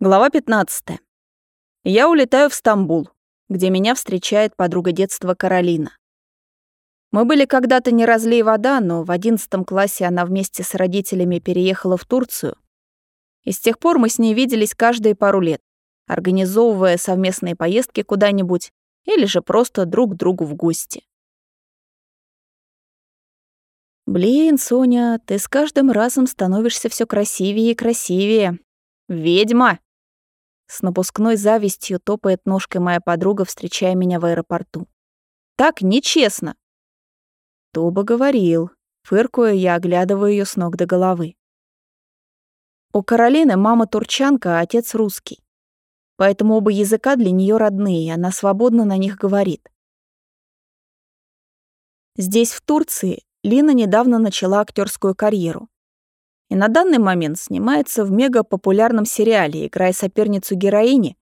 Глава 15. Я улетаю в Стамбул, где меня встречает подруга детства Каролина. Мы были когда-то не разлей вода, но в одиннадцатом классе она вместе с родителями переехала в Турцию. И с тех пор мы с ней виделись каждые пару лет, организовывая совместные поездки куда-нибудь или же просто друг к другу в гости. Блин, Соня, ты с каждым разом становишься все красивее и красивее. Ведьма! С напускной завистью топает ножкой моя подруга, встречая меня в аэропорту. «Так нечестно!» «Кто бы говорил?» Фыркуя, я оглядываю ее с ног до головы. У Каролины мама турчанка, а отец русский. Поэтому оба языка для нее родные, и она свободно на них говорит. Здесь, в Турции, Лина недавно начала актерскую карьеру и на данный момент снимается в мега-популярном сериале, играя соперницу героини.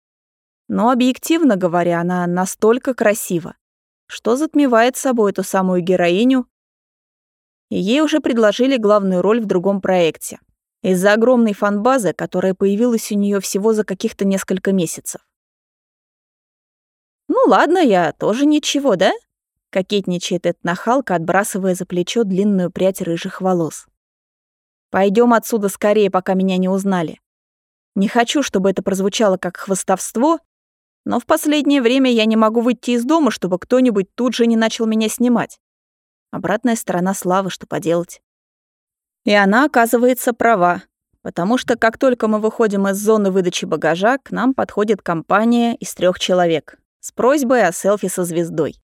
Но объективно говоря, она настолько красива, что затмевает собой эту самую героиню. И ей уже предложили главную роль в другом проекте. Из-за огромной фанбазы, которая появилась у нее всего за каких-то несколько месяцев. «Ну ладно, я тоже ничего, да?» — кокетничает эта нахалка, отбрасывая за плечо длинную прядь рыжих волос. Пойдем отсюда скорее, пока меня не узнали. Не хочу, чтобы это прозвучало как хвостовство, но в последнее время я не могу выйти из дома, чтобы кто-нибудь тут же не начал меня снимать. Обратная сторона славы, что поделать. И она, оказывается, права, потому что как только мы выходим из зоны выдачи багажа, к нам подходит компания из трех человек с просьбой о селфи со звездой.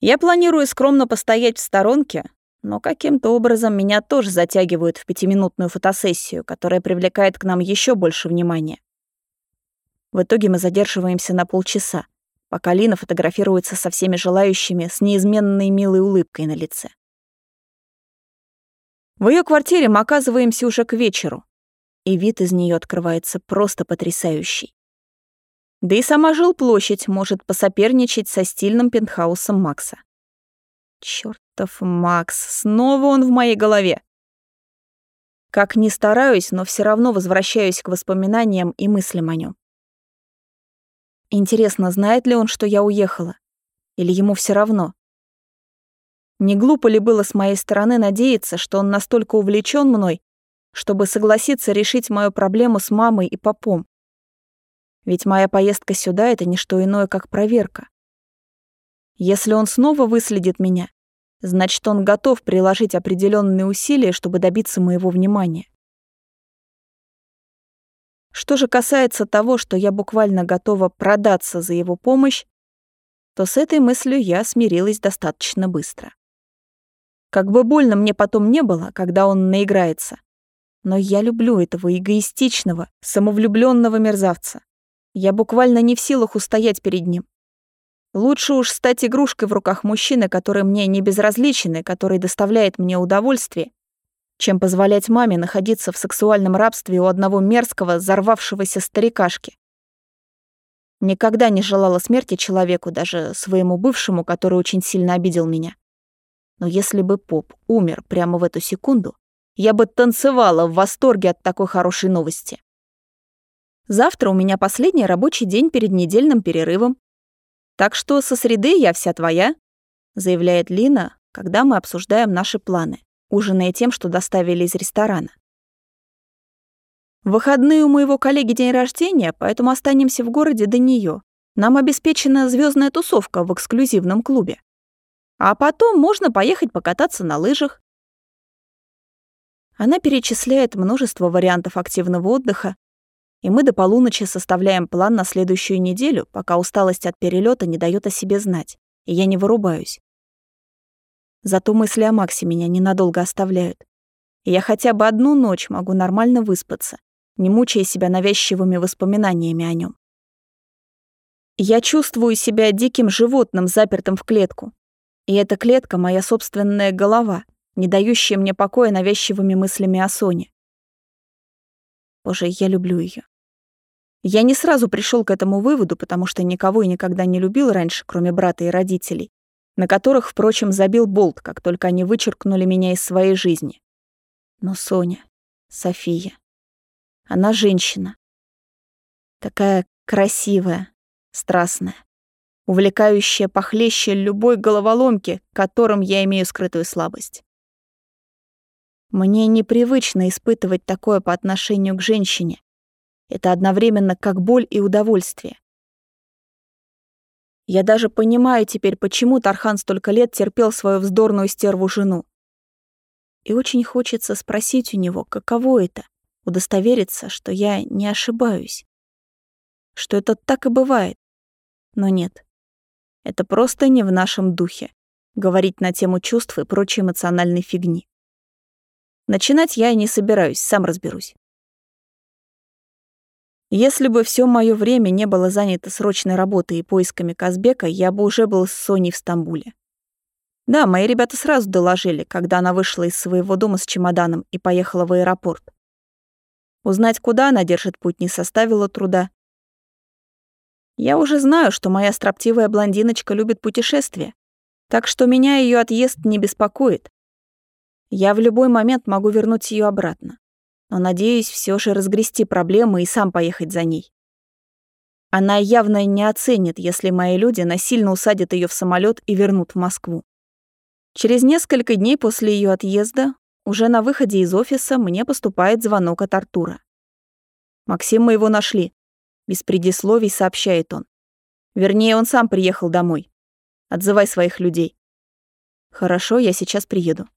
Я планирую скромно постоять в сторонке, но каким-то образом меня тоже затягивают в пятиминутную фотосессию, которая привлекает к нам еще больше внимания. В итоге мы задерживаемся на полчаса, пока Лина фотографируется со всеми желающими с неизменной милой улыбкой на лице. В ее квартире мы оказываемся уже к вечеру, и вид из нее открывается просто потрясающий. Да и сама жилплощадь может посоперничать со стильным пентхаусом Макса. Чёртов Макс, снова он в моей голове. Как ни стараюсь, но все равно возвращаюсь к воспоминаниям и мыслям о нем. Интересно, знает ли он, что я уехала? Или ему все равно? Не глупо ли было с моей стороны надеяться, что он настолько увлечен мной, чтобы согласиться решить мою проблему с мамой и папом? Ведь моя поездка сюда — это не что иное, как проверка. Если он снова выследит меня, значит, он готов приложить определенные усилия, чтобы добиться моего внимания. Что же касается того, что я буквально готова продаться за его помощь, то с этой мыслью я смирилась достаточно быстро. Как бы больно мне потом не было, когда он наиграется, но я люблю этого эгоистичного, самовлюбленного мерзавца. Я буквально не в силах устоять перед ним. Лучше уж стать игрушкой в руках мужчины, который мне не безразличен и который доставляет мне удовольствие, чем позволять маме находиться в сексуальном рабстве у одного мерзкого, взорвавшегося старикашки. Никогда не желала смерти человеку, даже своему бывшему, который очень сильно обидел меня. Но если бы Поп умер прямо в эту секунду, я бы танцевала в восторге от такой хорошей новости. Завтра у меня последний рабочий день перед недельным перерывом, так что со среды я вся твоя», — заявляет Лина, когда мы обсуждаем наши планы, ужиная тем, что доставили из ресторана. В выходные у моего коллеги день рождения, поэтому останемся в городе до нее. Нам обеспечена звездная тусовка в эксклюзивном клубе. А потом можно поехать покататься на лыжах. Она перечисляет множество вариантов активного отдыха, и мы до полуночи составляем план на следующую неделю, пока усталость от перелета не дает о себе знать, и я не вырубаюсь. Зато мысли о Максе меня ненадолго оставляют. И я хотя бы одну ночь могу нормально выспаться, не мучая себя навязчивыми воспоминаниями о нем. Я чувствую себя диким животным, запертым в клетку. И эта клетка — моя собственная голова, не дающая мне покоя навязчивыми мыслями о Соне. Боже, я люблю ее. Я не сразу пришел к этому выводу, потому что никого и никогда не любил раньше, кроме брата и родителей, на которых, впрочем, забил болт, как только они вычеркнули меня из своей жизни. Но Соня, София, она женщина, Такая красивая, страстная, увлекающая похлеще любой головоломки, к которым я имею скрытую слабость. Мне непривычно испытывать такое по отношению к женщине. Это одновременно как боль и удовольствие. Я даже понимаю теперь, почему Тархан столько лет терпел свою вздорную стерву жену. И очень хочется спросить у него, каково это — удостовериться, что я не ошибаюсь. Что это так и бывает. Но нет. Это просто не в нашем духе — говорить на тему чувств и прочей эмоциональной фигни. Начинать я и не собираюсь, сам разберусь. Если бы все мое время не было занято срочной работой и поисками Казбека, я бы уже был с Соней в Стамбуле. Да, мои ребята сразу доложили, когда она вышла из своего дома с чемоданом и поехала в аэропорт. Узнать, куда она держит путь, не составило труда. Я уже знаю, что моя строптивая блондиночка любит путешествия, так что меня ее отъезд не беспокоит. Я в любой момент могу вернуть ее обратно. Но надеюсь все же разгрести проблемы и сам поехать за ней. Она явно не оценит, если мои люди насильно усадят ее в самолет и вернут в Москву. Через несколько дней после ее отъезда, уже на выходе из офиса, мне поступает звонок от Артура. «Максим, мы его нашли», — без предисловий сообщает он. Вернее, он сам приехал домой. Отзывай своих людей. Хорошо, я сейчас приеду.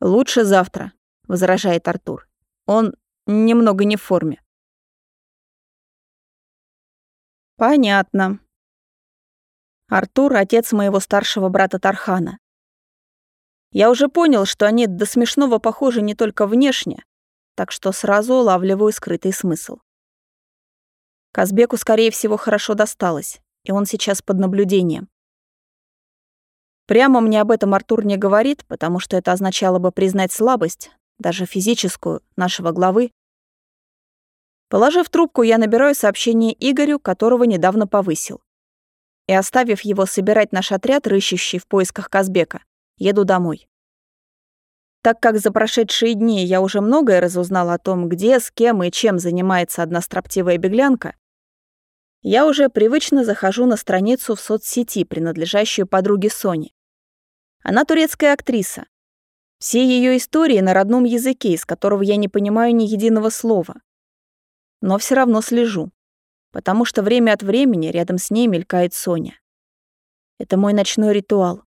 «Лучше завтра», — возражает Артур. «Он немного не в форме». «Понятно». Артур — отец моего старшего брата Тархана. Я уже понял, что они до смешного похожи не только внешне, так что сразу улавливаю скрытый смысл. Казбеку, скорее всего, хорошо досталось, и он сейчас под наблюдением. Прямо мне об этом Артур не говорит, потому что это означало бы признать слабость, даже физическую, нашего главы. Положив трубку, я набираю сообщение Игорю, которого недавно повысил. И оставив его собирать наш отряд, рыщущий в поисках Казбека, еду домой. Так как за прошедшие дни я уже многое разузнал о том, где, с кем и чем занимается одна строптивая беглянка, я уже привычно захожу на страницу в соцсети, принадлежащую подруге Сони. Она турецкая актриса. Все ее истории на родном языке, из которого я не понимаю ни единого слова. Но все равно слежу, потому что время от времени рядом с ней мелькает Соня. Это мой ночной ритуал.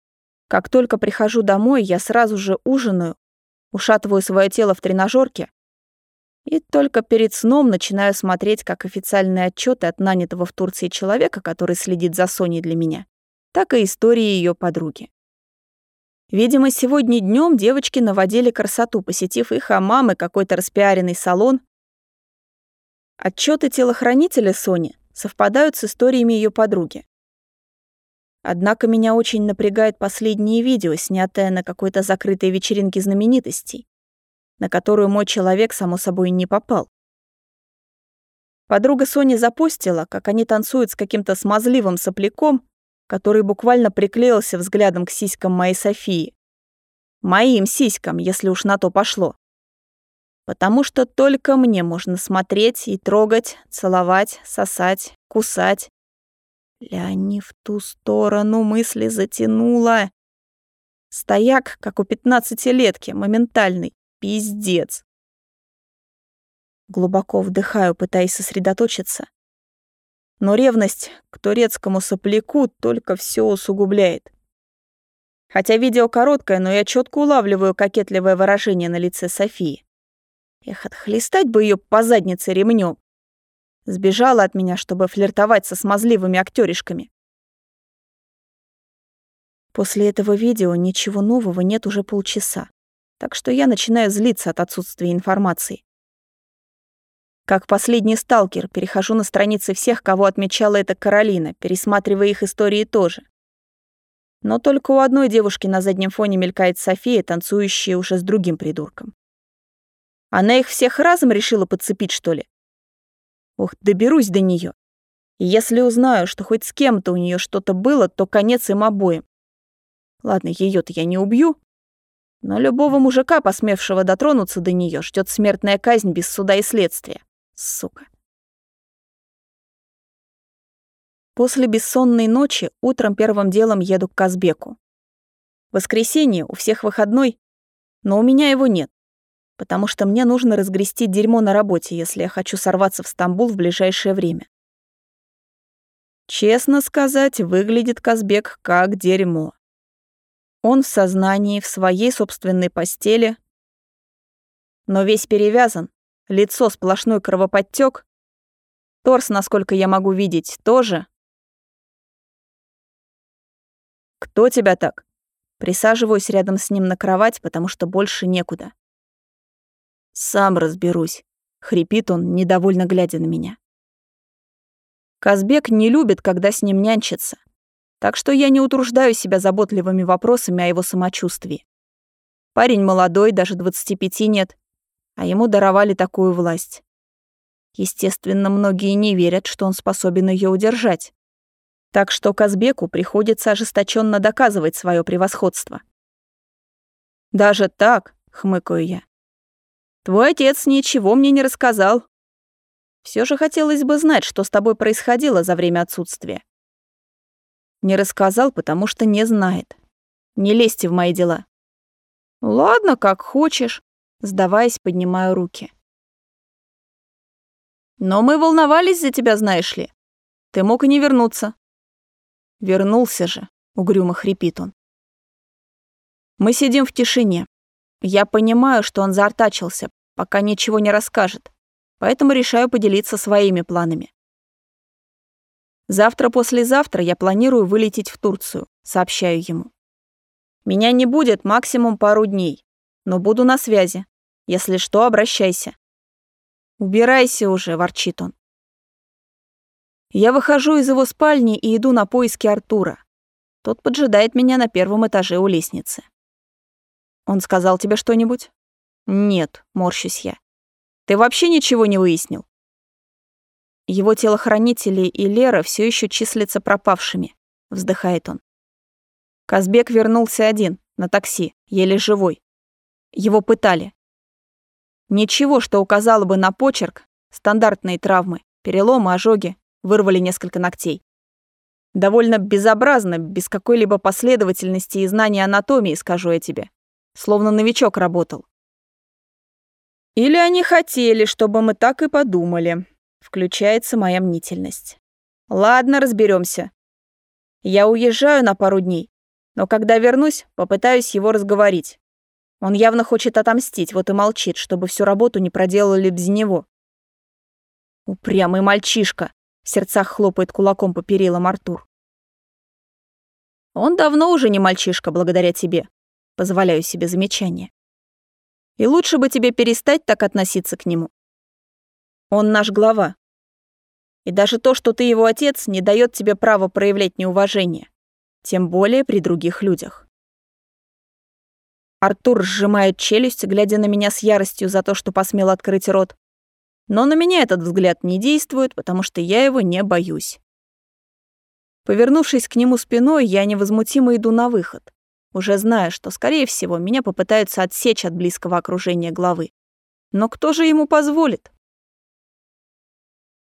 Как только прихожу домой, я сразу же ужинаю, ушатываю свое тело в тренажерке и только перед сном начинаю смотреть как официальные отчеты от нанятого в Турции человека, который следит за Соней для меня, так и истории ее подруги. Видимо, сегодня днем девочки наводили красоту, посетив их хамам и какой-то распиаренный салон. Отчеты телохранителя Сони совпадают с историями ее подруги. Однако меня очень напрягает последнее видео, снятое на какой-то закрытой вечеринке знаменитостей, на которую мой человек, само собой, не попал. Подруга Сони запостила, как они танцуют с каким-то смазливым сопляком, который буквально приклеился взглядом к сиськам моей Софии. Моим сиськам, если уж на то пошло. Потому что только мне можно смотреть и трогать, целовать, сосать, кусать. Ля не в ту сторону мысли затянула. Стояк, как у пятнадцатилетки, моментальный. Пиздец. Глубоко вдыхаю, пытаясь сосредоточиться. Но ревность к турецкому сопляку только все усугубляет. Хотя видео короткое, но я четко улавливаю кокетливое выражение на лице Софии. Эх, отхлестать бы ее по заднице ремнем. Сбежала от меня, чтобы флиртовать со смазливыми актеришками. После этого видео ничего нового нет уже полчаса, так что я начинаю злиться от отсутствия информации. Как последний сталкер, перехожу на страницы всех, кого отмечала эта Каролина, пересматривая их истории тоже. Но только у одной девушки на заднем фоне мелькает София, танцующая уже с другим придурком. Она их всех разом решила подцепить, что ли? Ух, доберусь до нее. И если узнаю, что хоть с кем-то у нее что-то было, то конец им обоим. Ладно, ее-то я не убью, но любого мужика, посмевшего дотронуться до нее, ждет смертная казнь без суда и следствия. Сука. После бессонной ночи утром первым делом еду к Казбеку. Воскресенье, у всех выходной, но у меня его нет, потому что мне нужно разгрести дерьмо на работе, если я хочу сорваться в Стамбул в ближайшее время. Честно сказать, выглядит Казбек как дерьмо. Он в сознании, в своей собственной постели, но весь перевязан, лицо сплошной кровоподтек, торс, насколько я могу видеть, тоже. «Кто тебя так?» Присаживаюсь рядом с ним на кровать, потому что больше некуда. «Сам разберусь», — хрипит он, недовольно глядя на меня. Казбек не любит, когда с ним нянчатся, так что я не утруждаю себя заботливыми вопросами о его самочувствии. Парень молодой, даже 25 нет, а ему даровали такую власть. Естественно, многие не верят, что он способен ее удержать. Так что Казбеку приходится ожесточенно доказывать свое превосходство. «Даже так?» — хмыкаю я. «Твой отец ничего мне не рассказал. Все же хотелось бы знать, что с тобой происходило за время отсутствия». Не рассказал, потому что не знает. Не лезьте в мои дела. «Ладно, как хочешь», — сдаваясь, поднимаю руки. «Но мы волновались за тебя, знаешь ли. Ты мог и не вернуться. Вернулся же, угрюмо хрипит он. Мы сидим в тишине. Я понимаю, что он заортачился, пока ничего не расскажет, поэтому решаю поделиться своими планами. Завтра-послезавтра я планирую вылететь в Турцию, сообщаю ему. Меня не будет максимум пару дней, но буду на связи. Если что, обращайся. «Убирайся уже», — ворчит он. Я выхожу из его спальни и иду на поиски Артура. Тот поджидает меня на первом этаже у лестницы. Он сказал тебе что-нибудь? Нет, морщусь я. Ты вообще ничего не выяснил? Его телохранители и Лера все еще числятся пропавшими, вздыхает он. Казбек вернулся один, на такси, еле живой. Его пытали. Ничего, что указало бы на почерк, стандартные травмы, переломы, ожоги, вырвали несколько ногтей. Довольно безобразно, без какой-либо последовательности и знания анатомии, скажу я тебе. Словно новичок работал. Или они хотели, чтобы мы так и подумали. Включается моя мнительность. Ладно, разберемся. Я уезжаю на пару дней, но когда вернусь, попытаюсь его разговорить. Он явно хочет отомстить, вот и молчит, чтобы всю работу не проделали без него. Упрямый мальчишка. В сердцах хлопает кулаком по перилам Артур. Он давно уже не мальчишка, благодаря тебе. Позволяю себе замечание. И лучше бы тебе перестать так относиться к нему. Он наш глава. И даже то, что ты его отец, не дает тебе права проявлять неуважение. Тем более при других людях. Артур сжимает челюсть, глядя на меня с яростью за то, что посмел открыть рот. Но на меня этот взгляд не действует, потому что я его не боюсь. Повернувшись к нему спиной, я невозмутимо иду на выход, уже зная, что, скорее всего, меня попытаются отсечь от близкого окружения главы. Но кто же ему позволит?